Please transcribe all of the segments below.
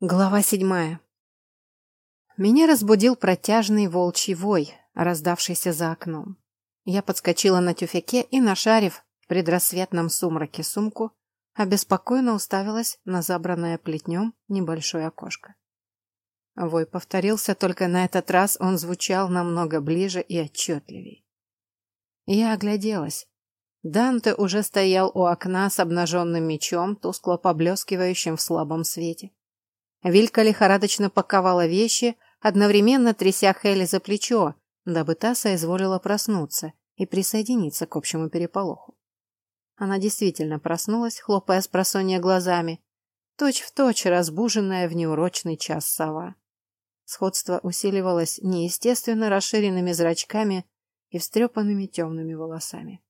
Глава седьмая. Меня разбудил протяжный волчий вой, раздавшийся за окном. Я подскочила на тюфяке и, нашарив в предрассветном сумраке сумку, обеспокоенно уставилась на забранное плетнем небольшое окошко. Вой повторился, только на этот раз он звучал намного ближе и отчетливей. Я огляделась. Данте уже стоял у окна с обнаженным мечом, тускло поблескивающим в слабом свете. Вилька лихорадочно паковала вещи, одновременно тряся Хелли за плечо, дабы та соизволила проснуться и присоединиться к общему переполоху. Она действительно проснулась, хлопая с просонья глазами, точь-в-точь точь разбуженная в неурочный час сова. Сходство усиливалось неестественно расширенными зрачками и встрепанными темными волосами.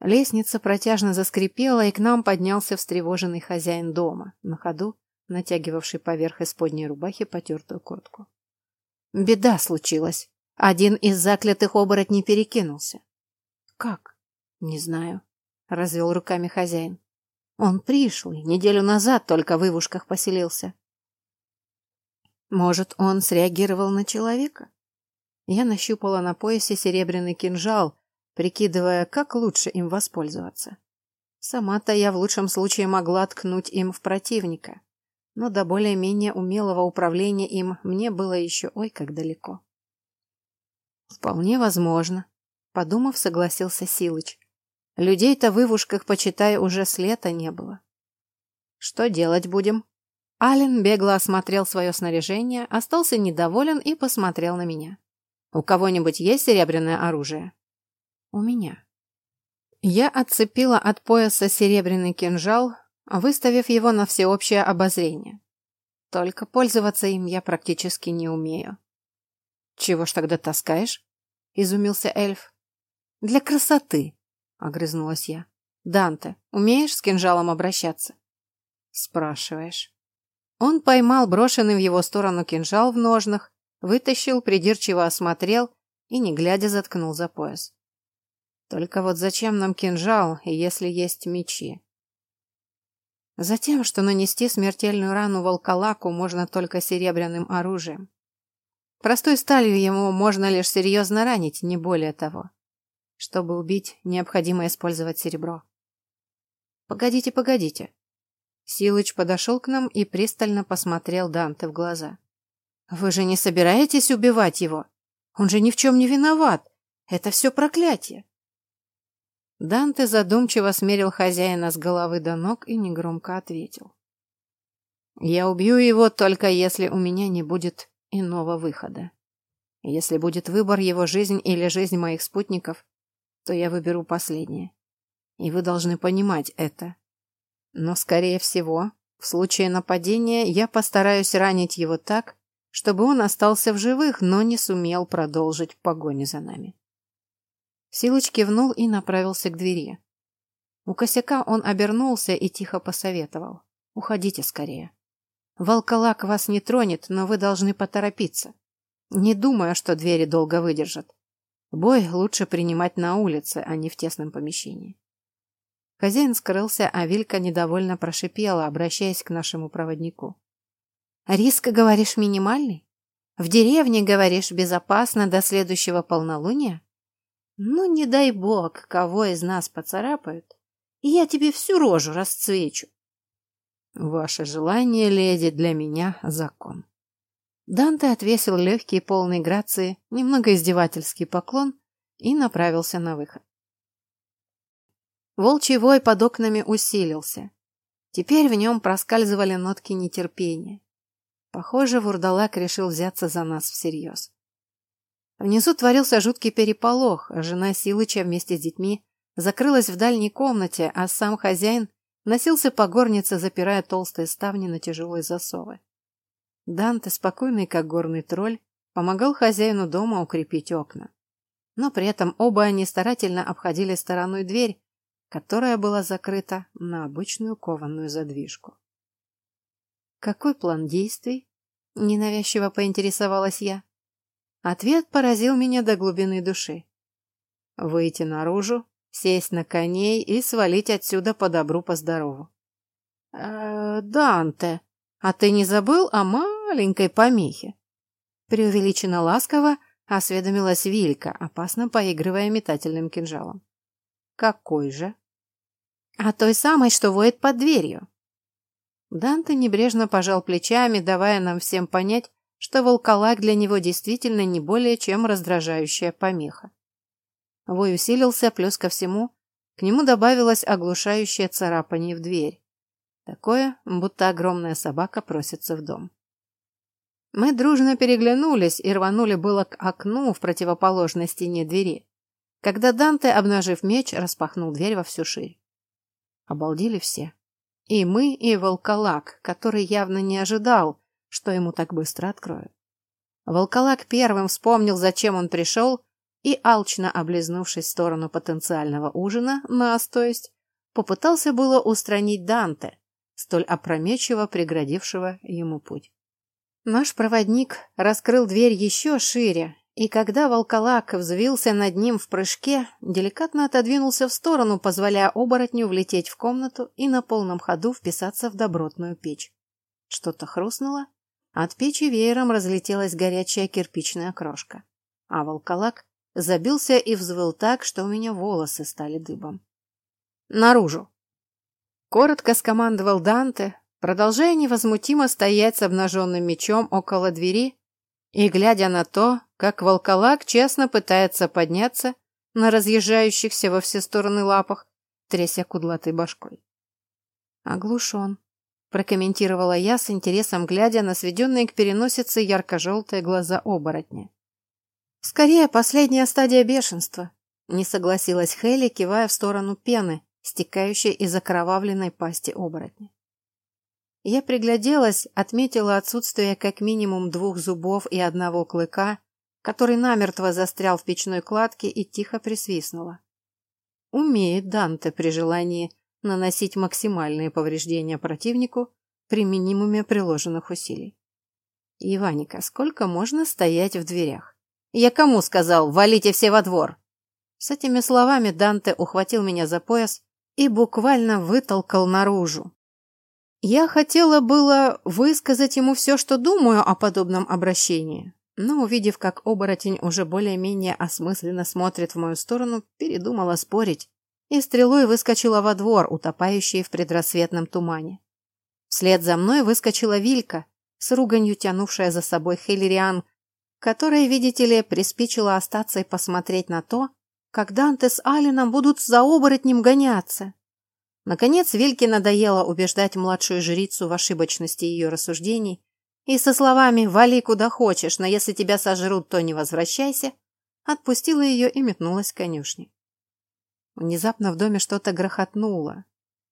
Лестница протяжно заскрипела, и к нам поднялся встревоженный хозяин дома, на ходу натягивавший поверх исподней рубахи потертую куртку. Беда случилась. Один из заклятых оборотней перекинулся. Как? Не знаю. Развел руками хозяин. Он пришлый, неделю назад только в Ивушках поселился. Может, он среагировал на человека? Я нащупала на поясе серебряный кинжал, прикидывая, как лучше им воспользоваться. Сама-то я в лучшем случае могла ткнуть им в противника но до более-менее умелого управления им мне было еще ой как далеко. Вполне возможно, подумав, согласился Силыч. Людей-то в Ивушках, почитай, уже с лета не было. Что делать будем? Ален бегло осмотрел свое снаряжение, остался недоволен и посмотрел на меня. У кого-нибудь есть серебряное оружие? У меня. Я отцепила от пояса серебряный кинжал, выставив его на всеобщее обозрение. Только пользоваться им я практически не умею. «Чего ж тогда таскаешь?» — изумился эльф. «Для красоты», — огрызнулась я. «Данте, умеешь с кинжалом обращаться?» «Спрашиваешь». Он поймал брошенный в его сторону кинжал в ножнах, вытащил, придирчиво осмотрел и, не глядя, заткнул за пояс. «Только вот зачем нам кинжал, если есть мечи?» Затем, что нанести смертельную рану волколаку можно только серебряным оружием. Простой сталью ему можно лишь серьезно ранить, не более того. Чтобы убить, необходимо использовать серебро. Погодите, погодите. Силыч подошел к нам и пристально посмотрел Данте в глаза. Вы же не собираетесь убивать его? Он же ни в чем не виноват. Это все проклятие. Данте задумчиво смерил хозяина с головы до ног и негромко ответил. «Я убью его только если у меня не будет иного выхода. Если будет выбор его жизнь или жизнь моих спутников, то я выберу последнее. И вы должны понимать это. Но, скорее всего, в случае нападения я постараюсь ранить его так, чтобы он остался в живых, но не сумел продолжить погоню за нами. Силыч кивнул и направился к двери. У косяка он обернулся и тихо посоветовал. «Уходите скорее. Волколак вас не тронет, но вы должны поторопиться. Не думаю, что двери долго выдержат. Бой лучше принимать на улице, а не в тесном помещении». Хозяин скрылся, а Вилька недовольно прошипела, обращаясь к нашему проводнику. «Риск, говоришь, минимальный? В деревне, говоришь, безопасно до следующего полнолуния?» Ну, не дай бог, кого из нас поцарапают, и я тебе всю рожу расцвечу. Ваше желание, леди, для меня закон. Данте отвесил легкий, полный грации, немного издевательский поклон и направился на выход. Волчий вой под окнами усилился. Теперь в нем проскальзывали нотки нетерпения. Похоже, вурдалак решил взяться за нас всерьез. Внизу творился жуткий переполох, жена Силыча вместе с детьми закрылась в дальней комнате, а сам хозяин носился по горнице, запирая толстые ставни на тяжелые засовы. Данте, спокойный как горный тролль, помогал хозяину дома укрепить окна. Но при этом оба они старательно обходили стороной дверь, которая была закрыта на обычную кованую задвижку. «Какой план действий?» — ненавязчиво поинтересовалась я. Ответ поразил меня до глубины души. Выйти наружу, сесть на коней и свалить отсюда по добру, по здорову. «Э, «Данте!» а ты не забыл о маленькой помехе?» Преувеличенно ласково осведомилась Вилька, опасно поигрывая метательным кинжалом. «Какой же?» «А той самой, что воет под дверью». Данте небрежно пожал плечами, давая нам всем понять, что волколак для него действительно не более чем раздражающая помеха. Вой усилился, плюс ко всему, к нему добавилось оглушающее царапание в дверь. Такое, будто огромная собака просится в дом. Мы дружно переглянулись и рванули было к окну в противоположной стене двери, когда Данте, обнажив меч, распахнул дверь во всю ширь. Обалдели все. И мы, и волколак, который явно не ожидал, что ему так быстро откроют. Волколак первым вспомнил, зачем он пришел, и, алчно облизнувшись в сторону потенциального ужина, нас, то есть, попытался было устранить Данте, столь опрометчиво преградившего ему путь. Наш проводник раскрыл дверь еще шире, и когда волколак взвился над ним в прыжке, деликатно отодвинулся в сторону, позволяя оборотню влететь в комнату и на полном ходу вписаться в добротную печь. Что-то хрустнуло, от печи веером разлетелась горячая кирпичная крошка, а волколак забился и взвыл так, что у меня волосы стали дыбом. «Наружу!» Коротко скомандовал Данте, продолжая невозмутимо стоять с обнаженным мечом около двери и глядя на то, как волколак честно пытается подняться на разъезжающихся во все стороны лапах, тряся кудлатой башкой. «Оглушен», — прокомментировала я с интересом, глядя на сведенные к переносице ярко-желтые глаза оборотня. «Скорее, последняя стадия бешенства», — не согласилась Хелли, кивая в сторону пены, стекающей из окровавленной пасти оборотня. Я пригляделась, отметила отсутствие как минимум двух зубов и одного клыка, который намертво застрял в печной кладке и тихо присвистнула. Умеет Данте при желании наносить максимальные повреждения противнику при минимуме приложенных усилий. Иваника, сколько можно стоять в дверях? Я кому сказал, валите все во двор? С этими словами Данте ухватил меня за пояс и буквально вытолкал наружу. Я хотела было высказать ему все, что думаю о подобном обращении, но, увидев, как оборотень уже более-менее осмысленно смотрит в мою сторону, передумала спорить и стрелой выскочила во двор, утопающий в предрассветном тумане. Вслед за мной выскочила Вилька, с руганью тянувшая за собой Хиллериан, которая, видите ли, приспичила остаться и посмотреть на то, как Данте с Алином будут за оборотнем гоняться. Наконец Вильке надоело убеждать младшую жрицу в ошибочности ее рассуждений, и со словами «вали куда хочешь, но если тебя сожрут, то не возвращайся», отпустила ее и метнулась к конюшне. Внезапно в доме что-то грохотнуло.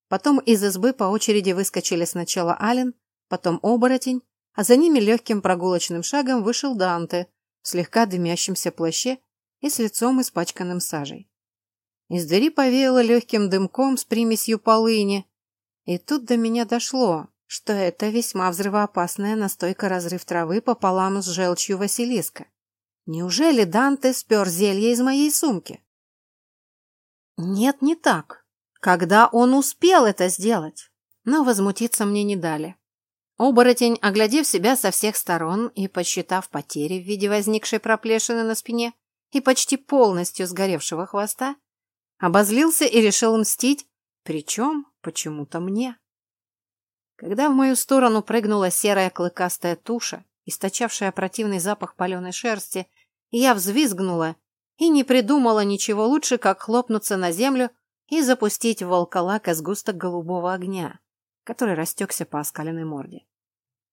Потом из избы по очереди выскочили сначала Ален, потом оборотень, а за ними легким прогулочным шагом вышел Данте в слегка дымящемся плаще и с лицом испачканным сажей. Из двери повеяло легким дымком с примесью полыни, и тут до меня дошло, что это весьма взрывоопасная настойка разрыв травы пополам с желчью Василиска. Неужели Данте спер зелье из моей сумки? Нет, не так. Когда он успел это сделать? Но возмутиться мне не дали. Оборотень, оглядев себя со всех сторон и посчитав потери в виде возникшей проплешины на спине и почти полностью сгоревшего хвоста, обозлился и решил мстить, причем почему-то мне. Когда в мою сторону прыгнула серая клыкастая туша, источавшая противный запах паленой шерсти, я взвизгнула и не придумала ничего лучше, как хлопнуться на землю и запустить в волколака сгусток голубого огня, который растекся по оскаленной морде.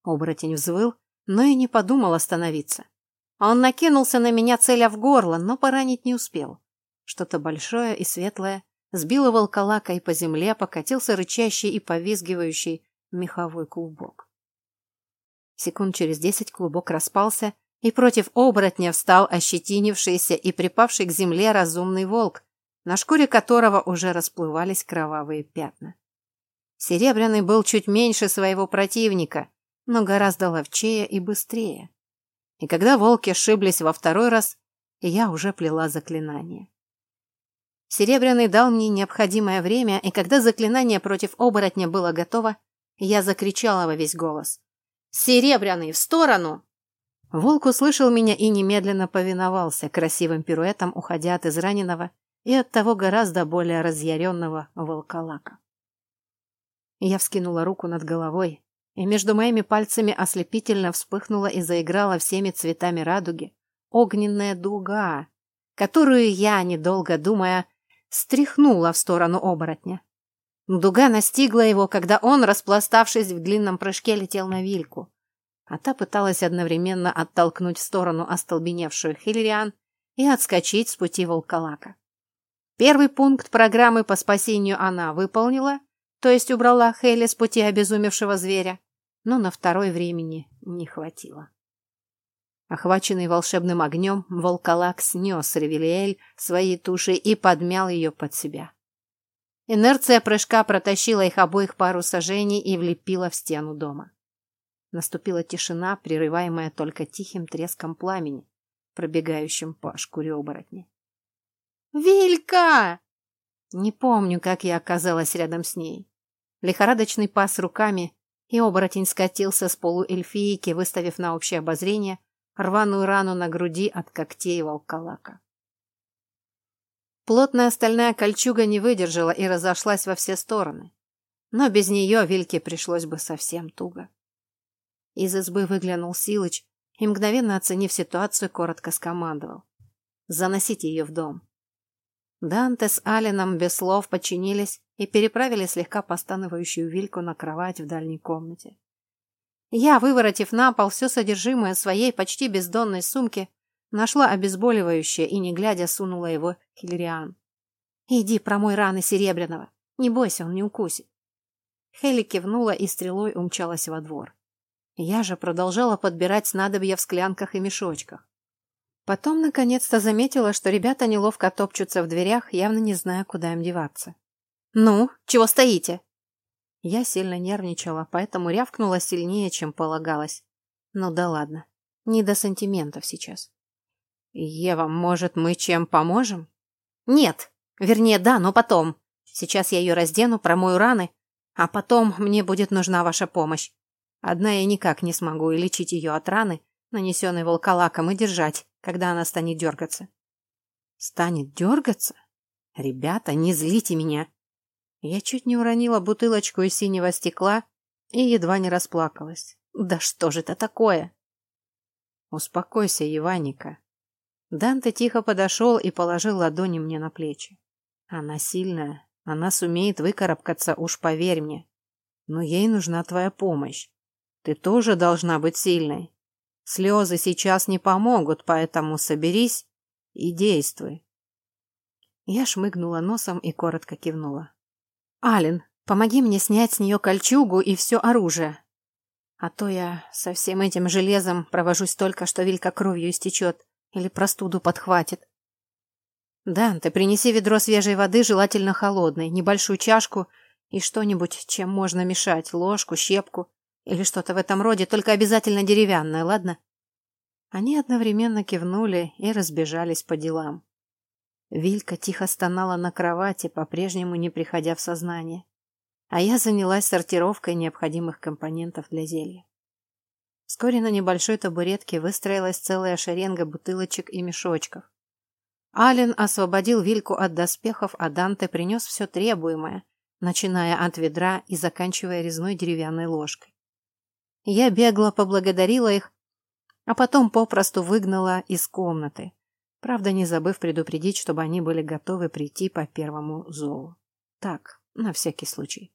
Оборотень взвыл, но и не подумал остановиться. Он накинулся на меня, целя в горло, но поранить не успел. Что-то большое и светлое сбило волколака и по земле покатился рычащий и повизгивающий меховой клубок. Секунд через десять клубок распался, и против оборотня встал ощетинившийся и припавший к земле разумный волк, на шкуре которого уже расплывались кровавые пятна. Серебряный был чуть меньше своего противника, но гораздо ловчее и быстрее. И когда волки сшиблись во второй раз, я уже плела заклинание. Серебряный дал мне необходимое время, и когда заклинание против оборотня было готово, я закричала во весь голос. Серебряный, в сторону!» Волк услышал меня и немедленно повиновался, красивым пируэтом уходя от израненного и от того гораздо более разъяренного волколака. Я вскинула руку над головой, и между моими пальцами ослепительно вспыхнула и заиграла всеми цветами радуги огненная дуга, которую я, недолго думая, стряхнула в сторону оборотня. Дуга настигла его, когда он, распластавшись в длинном прыжке, летел на вильку а та пыталась одновременно оттолкнуть в сторону остолбеневшую Хиллериан и отскочить с пути волколака. Первый пункт программы по спасению она выполнила, то есть убрала Хелли с пути обезумевшего зверя, но на второй времени не хватило. Охваченный волшебным огнем, волколак снес Ревелиэль своей тушей и подмял ее под себя. Инерция прыжка протащила их обоих пару сажений и влепила в стену дома. Наступила тишина, прерываемая только тихим треском пламени, пробегающим по шкуре оборотни. «Вилька!» Не помню, как я оказалась рядом с ней. Лихорадочный пас руками, и оборотень скатился с полуэльфийки, выставив на общее обозрение рваную рану на груди от когтей волколака. Плотная стальная кольчуга не выдержала и разошлась во все стороны. Но без нее Вильке пришлось бы совсем туго. Из избы выглянул Силыч и, мгновенно оценив ситуацию, коротко скомандовал. «Заносите ее в дом». Данте с Алином без слов подчинились и переправили слегка постановающую вильку на кровать в дальней комнате. Я, выворотив на пол все содержимое своей почти бездонной сумки, нашла обезболивающее и, не глядя, сунула его Хиллериан. «Иди промой раны Серебряного. Не бойся, он не укусит». Хелли кивнула и стрелой умчалась во двор. Я же продолжала подбирать снадобья в склянках и мешочках. Потом, наконец-то, заметила, что ребята неловко топчутся в дверях, явно не зная, куда им деваться. «Ну, чего стоите?» Я сильно нервничала, поэтому рявкнула сильнее, чем полагалось. Ну да ладно, не до сантиментов сейчас. «Ева, может, мы чем поможем?» «Нет, вернее, да, но потом. Сейчас я ее раздену, промою раны, а потом мне будет нужна ваша помощь. Одна я никак не смогу и лечить ее от раны, нанесенной волколаком, и держать, когда она станет дергаться. Станет дергаться? Ребята, не злите меня. Я чуть не уронила бутылочку из синего стекла и едва не расплакалась. Да что же это такое? Успокойся, Иваника. Данте тихо подошел и положил ладони мне на плечи. Она сильная, она сумеет выкарабкаться, уж поверь мне. Но ей нужна твоя помощь. Ты тоже должна быть сильной. Слезы сейчас не помогут, поэтому соберись и действуй. Я шмыгнула носом и коротко кивнула. «Ален, помоги мне снять с нее кольчугу и все оружие. А то я со всем этим железом провожусь только, что Вилька кровью истечет или простуду подхватит. Дан, ты принеси ведро свежей воды, желательно холодной, небольшую чашку и что-нибудь, чем можно мешать, ложку, щепку. Или что-то в этом роде, только обязательно деревянное, ладно? Они одновременно кивнули и разбежались по делам. Вилька тихо стонала на кровати, по-прежнему не приходя в сознание. А я занялась сортировкой необходимых компонентов для зелья. Вскоре на небольшой табуретке выстроилась целая шеренга бутылочек и мешочков. Ален освободил Вильку от доспехов, а Данте принес все требуемое, начиная от ведра и заканчивая резной деревянной ложкой. Я бегло поблагодарила их, а потом попросту выгнала из комнаты, правда, не забыв предупредить, чтобы они были готовы прийти по первому зову. Так, на всякий случай.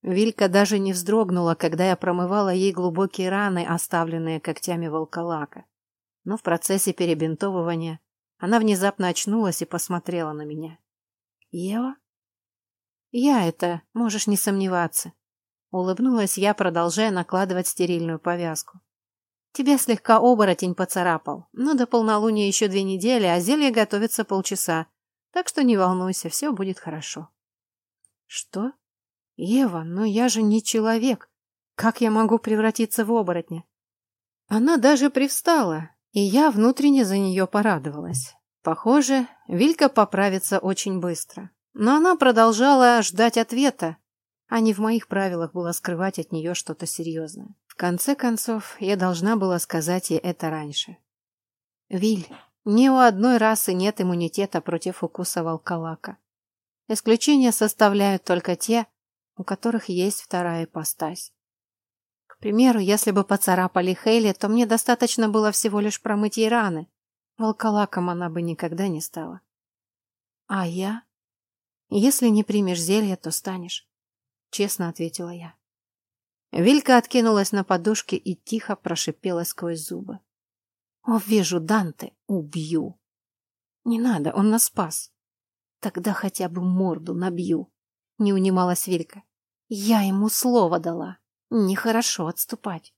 Вилька даже не вздрогнула, когда я промывала ей глубокие раны, оставленные когтями волколака. Но в процессе перебинтовывания она внезапно очнулась и посмотрела на меня. «Ева?» «Я это, можешь не сомневаться. Улыбнулась я, продолжая накладывать стерильную повязку. Тебя слегка оборотень поцарапал, но до полнолуния еще две недели, а зелье готовится полчаса, так что не волнуйся, все будет хорошо. Что? Ева, но я же не человек. Как я могу превратиться в оборотня? Она даже привстала, и я внутренне за нее порадовалась. Похоже, Вилька поправится очень быстро. Но она продолжала ждать ответа, а не в моих правилах было скрывать от нее что-то серьезное. В конце концов, я должна была сказать ей это раньше. Виль, ни у одной расы нет иммунитета против укуса волколака. Исключения составляют только те, у которых есть вторая ипостась. К примеру, если бы поцарапали Хейли, то мне достаточно было всего лишь промыть ей раны. Волколаком она бы никогда не стала. А я? Если не примешь зелье, то станешь. Честно ответила я. Вилька откинулась на подушке и тихо прошипела сквозь зубы. О, вижу, Данте, убью. Не надо, он нас спас. Тогда хотя бы морду набью. Не унималась Вилька. Я ему слово дала. Нехорошо отступать.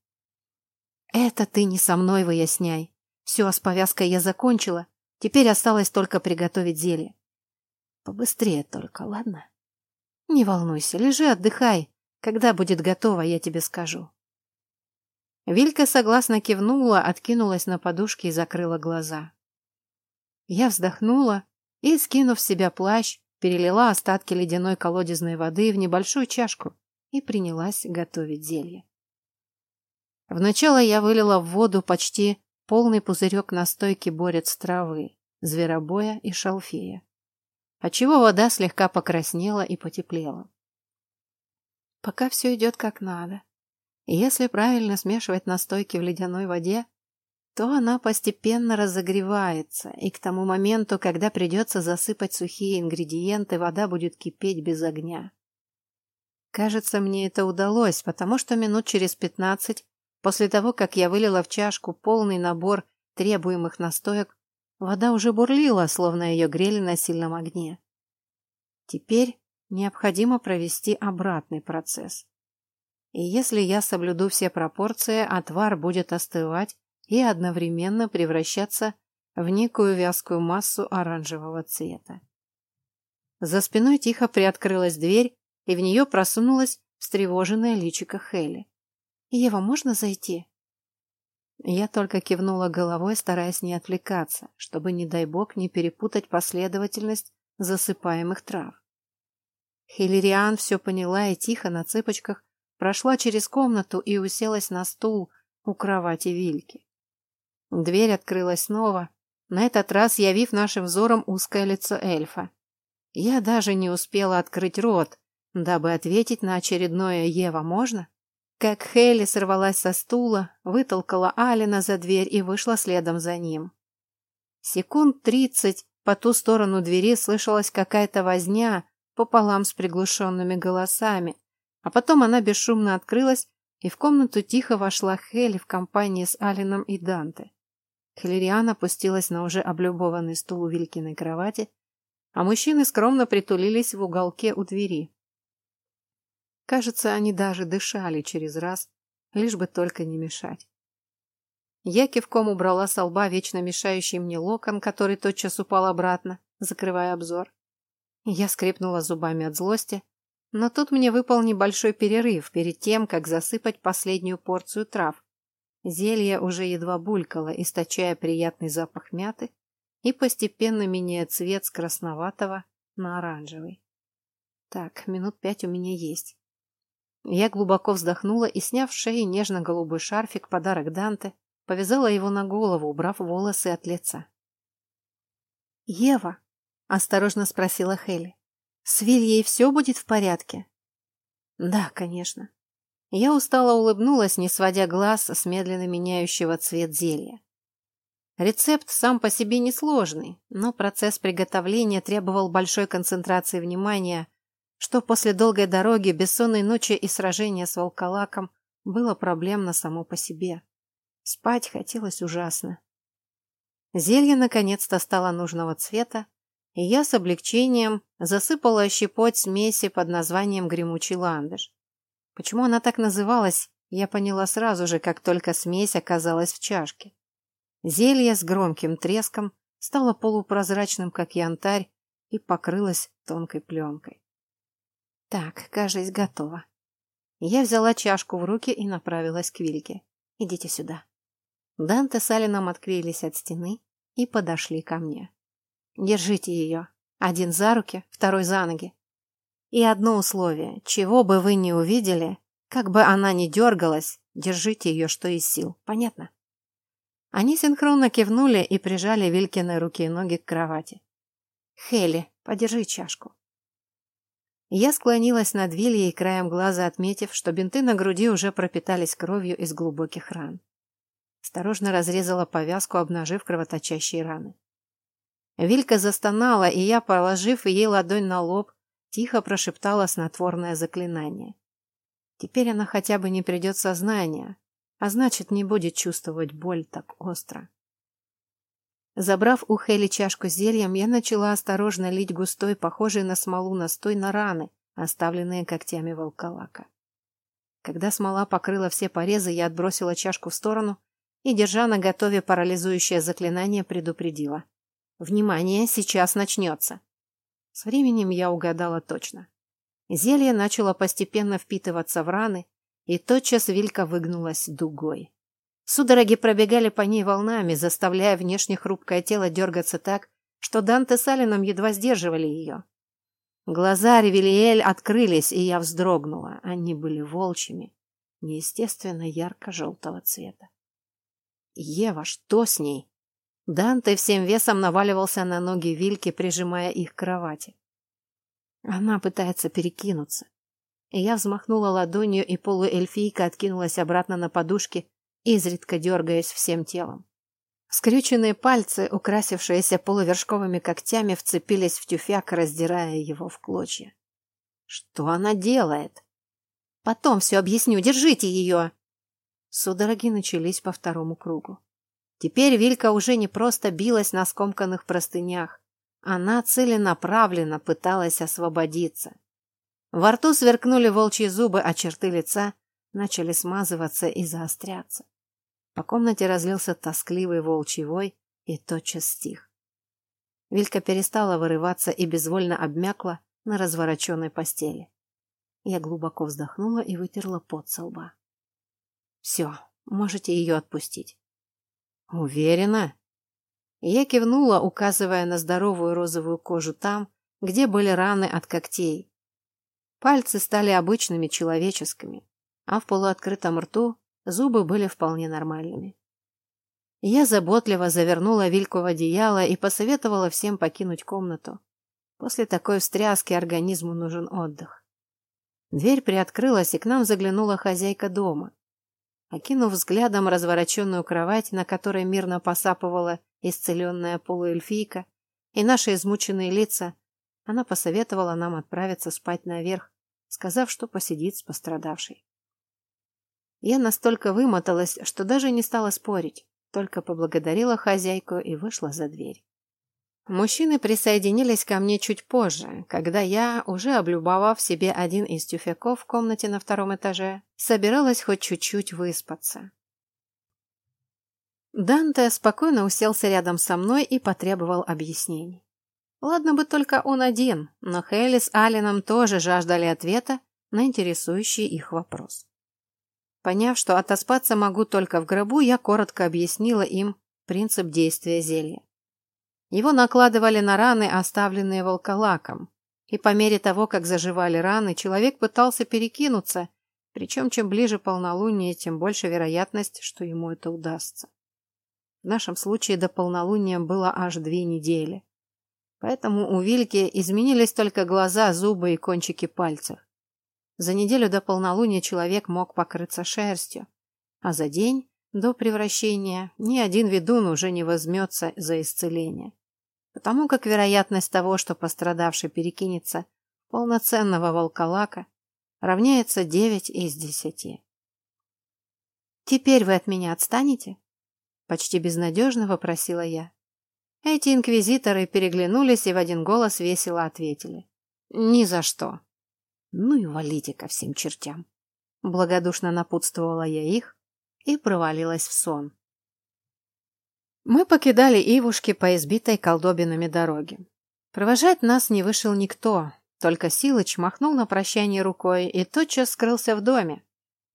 Это ты не со мной выясняй. Все, с повязкой я закончила. Теперь осталось только приготовить зелье. Побыстрее только, ладно? Не волнуйся, лежи, отдыхай. Когда будет готово, я тебе скажу. Вилька согласно кивнула, откинулась на подушке и закрыла глаза. Я вздохнула и, скинув с себя плащ, перелила остатки ледяной колодезной воды в небольшую чашку и принялась готовить зелье. Вначале я вылила в воду почти полный пузырек настойки борец травы, зверобоя и шалфея, отчего вода слегка покраснела и потеплела. Пока все идет как надо. И если правильно смешивать настойки в ледяной воде, то она постепенно разогревается, и к тому моменту, когда придется засыпать сухие ингредиенты, вода будет кипеть без огня. Кажется, мне это удалось, потому что минут через пятнадцать, после того, как я вылила в чашку полный набор требуемых настоек, вода уже бурлила, словно ее грели на сильном огне. Теперь необходимо провести обратный процесс. И если я соблюду все пропорции, отвар будет остывать, и одновременно превращаться в некую вязкую массу оранжевого цвета. За спиной тихо приоткрылась дверь, и в нее просунулась встревоженная личико Хелли. «Ева, можно зайти?» Я только кивнула головой, стараясь не отвлекаться, чтобы, не дай бог, не перепутать последовательность засыпаемых трав. Хиллериан все поняла и тихо на цыпочках прошла через комнату и уселась на стул у кровати Вильки. Дверь открылась снова, на этот раз явив нашим взором узкое лицо эльфа. Я даже не успела открыть рот, дабы ответить на очередное «Ева, можно?», как Хелли сорвалась со стула, вытолкала Алина за дверь и вышла следом за ним. Секунд тридцать по ту сторону двери слышалась какая-то возня пополам с приглушенными голосами, а потом она бесшумно открылась, и в комнату тихо вошла Хелли в компании с Алином и Данте. Хиллериан опустилась на уже облюбованный стул у Вилькиной кровати, а мужчины скромно притулились в уголке у двери. Кажется, они даже дышали через раз, лишь бы только не мешать. Я кивком убрала с лба вечно мешающий мне локон, который тотчас упал обратно, закрывая обзор. Я скрипнула зубами от злости, но тут мне выпал небольшой перерыв перед тем, как засыпать последнюю порцию трав, Зелье уже едва булькало, источая приятный запах мяты и постепенно меняя цвет с красноватого на оранжевый. Так, минут пять у меня есть. Я глубоко вздохнула и, сняв с шеи нежно-голубой шарфик, подарок Данте, повязала его на голову, убрав волосы от лица. «Ева?» — осторожно спросила Хелли. «С Вильей все будет в порядке?» «Да, конечно. Я устало улыбнулась, не сводя глаз с медленно меняющего цвет зелья. Рецепт сам по себе несложный, но процесс приготовления требовал большой концентрации внимания, что после долгой дороги, бессонной ночи и сражения с волколаком было проблемно само по себе. Спать хотелось ужасно. Зелье наконец-то стало нужного цвета, и я с облегчением засыпала щепоть смеси под названием гремучий ландыш. Почему она так называлась, я поняла сразу же, как только смесь оказалась в чашке. Зелье с громким треском стало полупрозрачным, как янтарь, и покрылось тонкой пленкой. Так, кажется, готово. Я взяла чашку в руки и направилась к Вильке. Идите сюда. Данте с Алином открылись от стены и подошли ко мне. Держите ее. Один за руки, второй за ноги. И одно условие, чего бы вы ни увидели, как бы она ни дергалась, Держите ее, что из сил. Понятно?» Они синхронно кивнули и прижали Вилькины руки и ноги к кровати. «Хелли, подержи чашку». Я склонилась над Вильей, краем глаза отметив, что бинты на груди уже пропитались кровью из глубоких ран. Осторожно разрезала повязку, обнажив кровоточащие раны. Вилька застонала, и я, положив ей ладонь на лоб, тихо прошептала снотворное заклинание. Теперь она хотя бы не придет сознание, а значит, не будет чувствовать боль так остро. Забрав у Хели чашку с зельем, я начала осторожно лить густой, похожий на смолу настой на раны, оставленные когтями волколака. Когда смола покрыла все порезы, я отбросила чашку в сторону и, держа на готове парализующее заклинание, предупредила. «Внимание, сейчас начнется!» С временем я угадала точно. Зелье начало постепенно впитываться в раны, и тотчас Вилька выгнулась дугой. Судороги пробегали по ней волнами, заставляя внешне хрупкое тело дергаться так, что Данте с Алином едва сдерживали ее. Глаза Ревелиэль открылись, и я вздрогнула. Они были волчьими, неестественно ярко-желтого цвета. «Ева, что с ней?» Данте всем весом наваливался на ноги Вильки, прижимая их к кровати. Она пытается перекинуться. Я взмахнула ладонью, и полуэльфийка откинулась обратно на подушки, изредка дергаясь всем телом. Скрюченные пальцы, украсившиеся полувершковыми когтями, вцепились в тюфяк, раздирая его в клочья. Что она делает? Потом все объясню. Держите ее! Судороги начались по второму кругу. Теперь Вилька уже не просто билась на скомканных простынях. Она целенаправленно пыталась освободиться. Во рту сверкнули волчьи зубы, а черты лица начали смазываться и заостряться. По комнате разлился тоскливый волчий вой и тотчас стих. Вилька перестала вырываться и безвольно обмякла на развороченной постели. Я глубоко вздохнула и вытерла пот со лба. «Все, можете ее отпустить». «Уверена?» Я кивнула, указывая на здоровую розовую кожу там, где были раны от когтей. Пальцы стали обычными человеческими, а в полуоткрытом рту Зубы были вполне нормальными. Я заботливо завернула Вильку в одеяло и посоветовала всем покинуть комнату. После такой встряски организму нужен отдых. Дверь приоткрылась, и к нам заглянула хозяйка дома. Окинув взглядом развороченную кровать, на которой мирно посапывала исцеленная полуэльфийка, и наши измученные лица, она посоветовала нам отправиться спать наверх, сказав, что посидит с пострадавшей. Я настолько вымоталась, что даже не стала спорить, только поблагодарила хозяйку и вышла за дверь. Мужчины присоединились ко мне чуть позже, когда я, уже облюбовав себе один из тюфяков в комнате на втором этаже, собиралась хоть чуть-чуть выспаться. Данте спокойно уселся рядом со мной и потребовал объяснений. Ладно бы только он один, но Хейли с Алином тоже жаждали ответа на интересующий их вопрос. Поняв, что отоспаться могу только в гробу, я коротко объяснила им принцип действия зелья. Его накладывали на раны, оставленные волколаком, и по мере того, как заживали раны, человек пытался перекинуться, причем чем ближе полнолуние, тем больше вероятность, что ему это удастся. В нашем случае до полнолуния было аж две недели. Поэтому у Вильки изменились только глаза, зубы и кончики пальцев. За неделю до полнолуния человек мог покрыться шерстью, а за день до превращения ни один ведун уже не возьмется за исцеление, потому как вероятность того, что пострадавший перекинется полноценного волколака, равняется 9 из 10. «Теперь вы от меня отстанете?» Почти безнадежно вопросила я. Эти инквизиторы переглянулись и в один голос весело ответили. «Ни за что!» Ну и валите ко всем чертям. Благодушно напутствовала я их и провалилась в сон. Мы покидали Ивушки по избитой колдобинами дороге. Провожать нас не вышел никто, только Силыч махнул на прощание рукой и тотчас скрылся в доме.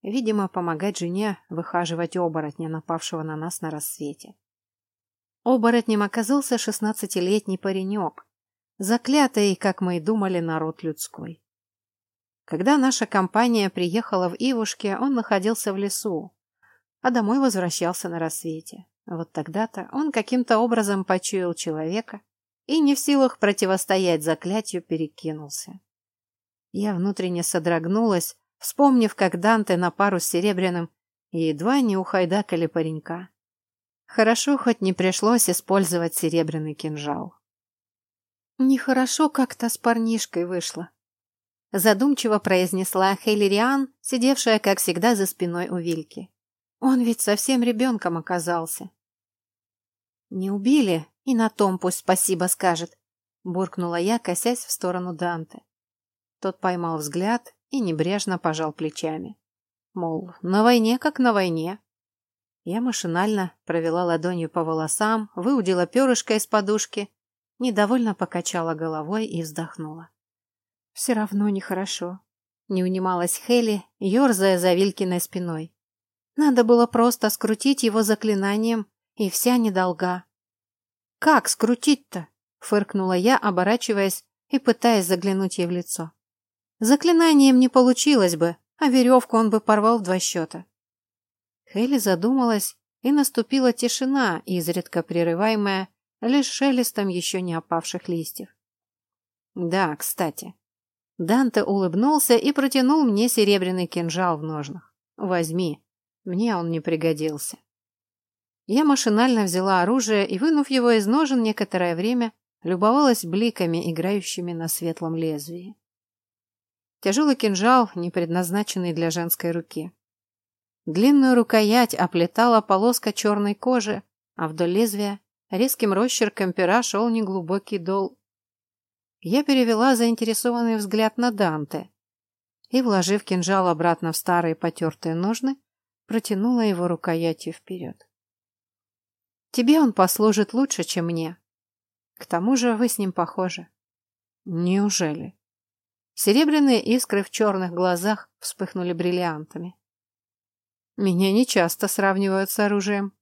Видимо, помогать жене выхаживать оборотня, напавшего на нас на рассвете. Оборотнем оказался шестнадцатилетний паренек, заклятый, как мы и думали, народ людской. Когда наша компания приехала в Ивушке, он находился в лесу, а домой возвращался на рассвете. Вот тогда-то он каким-то образом почуял человека и не в силах противостоять заклятию перекинулся. Я внутренне содрогнулась, вспомнив, как Данте на пару с Серебряным едва не ухайдакали паренька. Хорошо, хоть не пришлось использовать серебряный кинжал. Нехорошо как-то с парнишкой вышло. Задумчиво произнесла Хейлериан, сидевшая, как всегда, за спиной у Вильки. Он ведь совсем ребенком оказался. Не убили, и на том пусть спасибо скажет, буркнула я, косясь в сторону Данте. Тот поймал взгляд и небрежно пожал плечами. Мол, на войне как на войне. Я машинально провела ладонью по волосам, выудила перышко из подушки, недовольно покачала головой и вздохнула. Все равно нехорошо. Не унималась Хелли, ерзая за Вилькиной спиной. Надо было просто скрутить его заклинанием, и вся недолга. «Как скрутить-то?» — фыркнула я, оборачиваясь и пытаясь заглянуть ей в лицо. Заклинанием не получилось бы, а веревку он бы порвал в два счета. Хелли задумалась, и наступила тишина, изредка прерываемая лишь шелестом еще не опавших листьев. Да, кстати. Данте улыбнулся и протянул мне серебряный кинжал в ножнах. Возьми, мне он не пригодился. Я машинально взяла оружие и, вынув его из ножен некоторое время, любовалась бликами, играющими на светлом лезвии. Тяжелый кинжал, не предназначенный для женской руки. Длинную рукоять оплетала полоска черной кожи, а вдоль лезвия резким росчерком пера шел неглубокий дол. Я перевела заинтересованный взгляд на Данте и, вложив кинжал обратно в старые потертые ножны, протянула его рукоятью вперед. Тебе он послужит лучше, чем мне. К тому же вы с ним похожи. Неужели? Серебряные искры в черных глазах вспыхнули бриллиантами. Меня не часто сравнивают с оружием.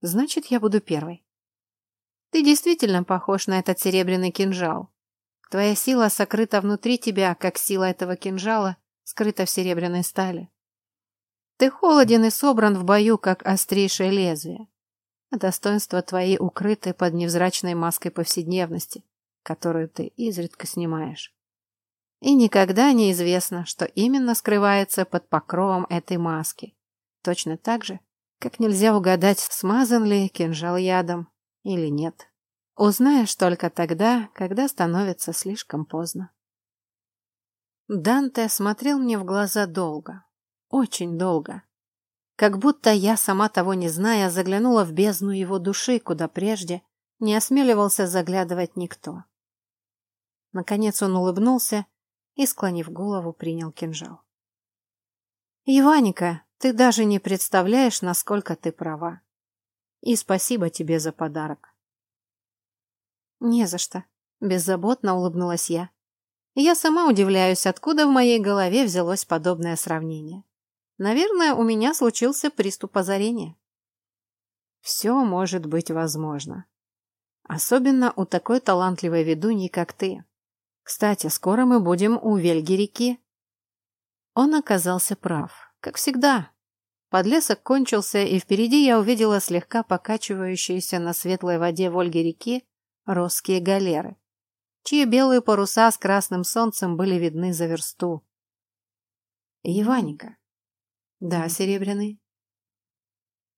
Значит, я буду первой. Ты действительно похож на этот серебряный кинжал. Твоя сила сокрыта внутри тебя, как сила этого кинжала скрыта в серебряной стали. Ты холоден и собран в бою, как острейшее лезвие. А достоинства твои укрыты под невзрачной маской повседневности, которую ты изредка снимаешь. И никогда не известно, что именно скрывается под покровом этой маски. Точно так же, как нельзя угадать, смазан ли кинжал ядом или нет. Узнаешь только тогда, когда становится слишком поздно. Данте смотрел мне в глаза долго, очень долго. Как будто я, сама того не зная, заглянула в бездну его души, куда прежде не осмеливался заглядывать никто. Наконец он улыбнулся и, склонив голову, принял кинжал. «Иваника, ты даже не представляешь, насколько ты права. И спасибо тебе за подарок». «Не за что», — беззаботно улыбнулась я. Я сама удивляюсь, откуда в моей голове взялось подобное сравнение. Наверное, у меня случился приступ озарения. Все может быть возможно. Особенно у такой талантливой ведуньи, как ты. Кстати, скоро мы будем у Вельги-реки. Он оказался прав, как всегда. Подлесок кончился, и впереди я увидела слегка покачивающиеся на светлой воде Вольги-реки росские галеры, чьи белые паруса с красным солнцем были видны за версту. Еваника. Да, Серебряный.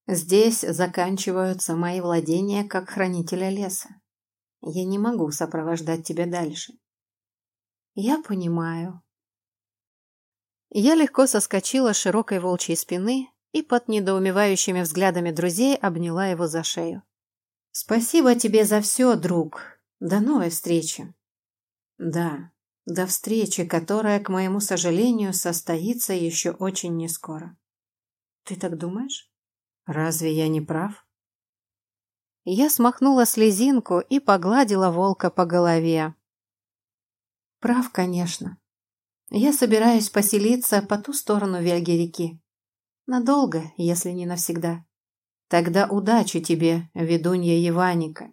Здесь заканчиваются мои владения как хранителя леса. Я не могу сопровождать тебя дальше. Я понимаю. Я легко соскочила с широкой волчьей спины и под недоумевающими взглядами друзей обняла его за шею. Спасибо тебе за все, друг. До новой встречи. Да, до встречи, которая, к моему сожалению, состоится еще очень нескоро. Ты так думаешь? Разве я не прав? Я смахнула слезинку и погладила волка по голове. Прав, конечно. Я собираюсь поселиться по ту сторону Вельги-реки. Надолго, если не навсегда. Тогда удачи тебе, ведунья Еваника.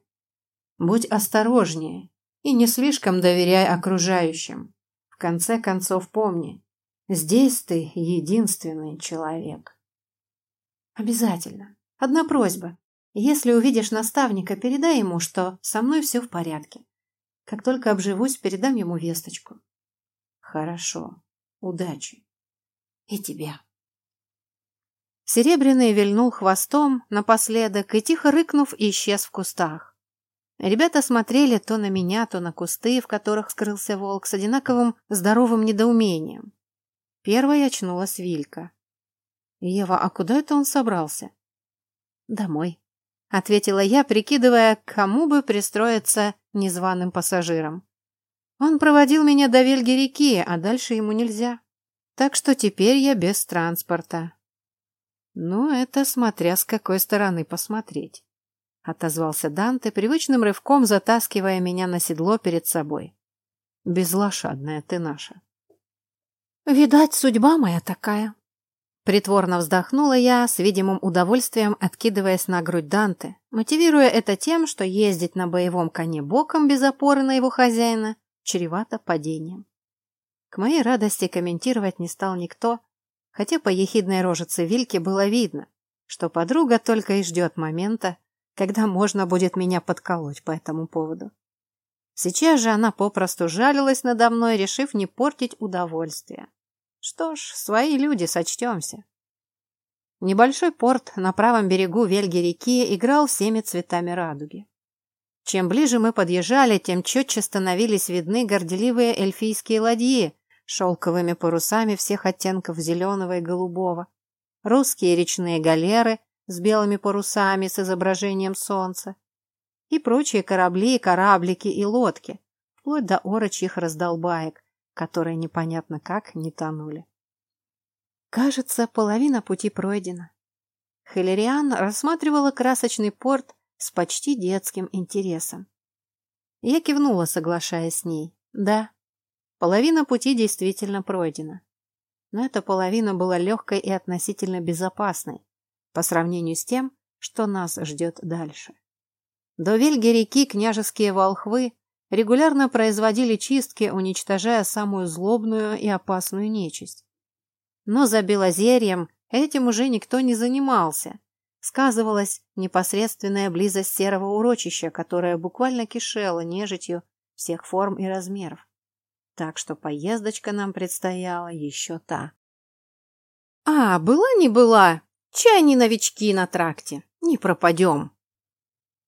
Будь осторожнее и не слишком доверяй окружающим. В конце концов помни, здесь ты единственный человек. Обязательно. Одна просьба. Если увидишь наставника, передай ему, что со мной все в порядке. Как только обживусь, передам ему весточку. Хорошо. Удачи. И тебе. Серебряный вильнул хвостом напоследок и, тихо рыкнув, исчез в кустах. Ребята смотрели то на меня, то на кусты, в которых скрылся волк, с одинаковым здоровым недоумением. Первой очнулась Вилька. «Ева, а куда это он собрался?» «Домой», — ответила я, прикидывая, к кому бы пристроиться незваным пассажиром. Он проводил меня до Вельги-реки, а дальше ему нельзя. Так что теперь я без транспорта. Ну, это смотря с какой стороны посмотреть. Отозвался Данте, привычным рывком затаскивая меня на седло перед собой. Безлошадная ты наша. Видать, судьба моя такая. Притворно вздохнула я, с видимым удовольствием откидываясь на грудь Данте, мотивируя это тем, что ездить на боевом коне боком без опоры на его хозяина чревато падением. К моей радости комментировать не стал никто, хотя по ехидной рожице Вильки было видно, что подруга только и ждет момента, когда можно будет меня подколоть по этому поводу. Сейчас же она попросту жалилась надо мной, решив не портить удовольствие. Что ж, свои люди, сочтемся. Небольшой порт на правом берегу Вельги-реки играл всеми цветами радуги. Чем ближе мы подъезжали, тем четче становились видны горделивые эльфийские ладьи шелковыми парусами всех оттенков зеленого и голубого, русские речные галеры с белыми парусами с изображением солнца и прочие корабли, кораблики и лодки, вплоть до орочьих раздолбаек, которые непонятно как не тонули. Кажется, половина пути пройдена. Хиллериан рассматривала красочный порт с почти детским интересом. Я кивнула, соглашаясь с ней. Да, половина пути действительно пройдена. Но эта половина была легкой и относительно безопасной по сравнению с тем, что нас ждет дальше. До Вельги-реки княжеские волхвы регулярно производили чистки, уничтожая самую злобную и опасную нечисть. Но за Белозерьем этим уже никто не занимался, сказывалась непосредственная близость серого урочища, которое буквально кишело нежитью всех форм и размеров. Так что поездочка нам предстояла еще та. А, была не была, чай не новички на тракте, не пропадем.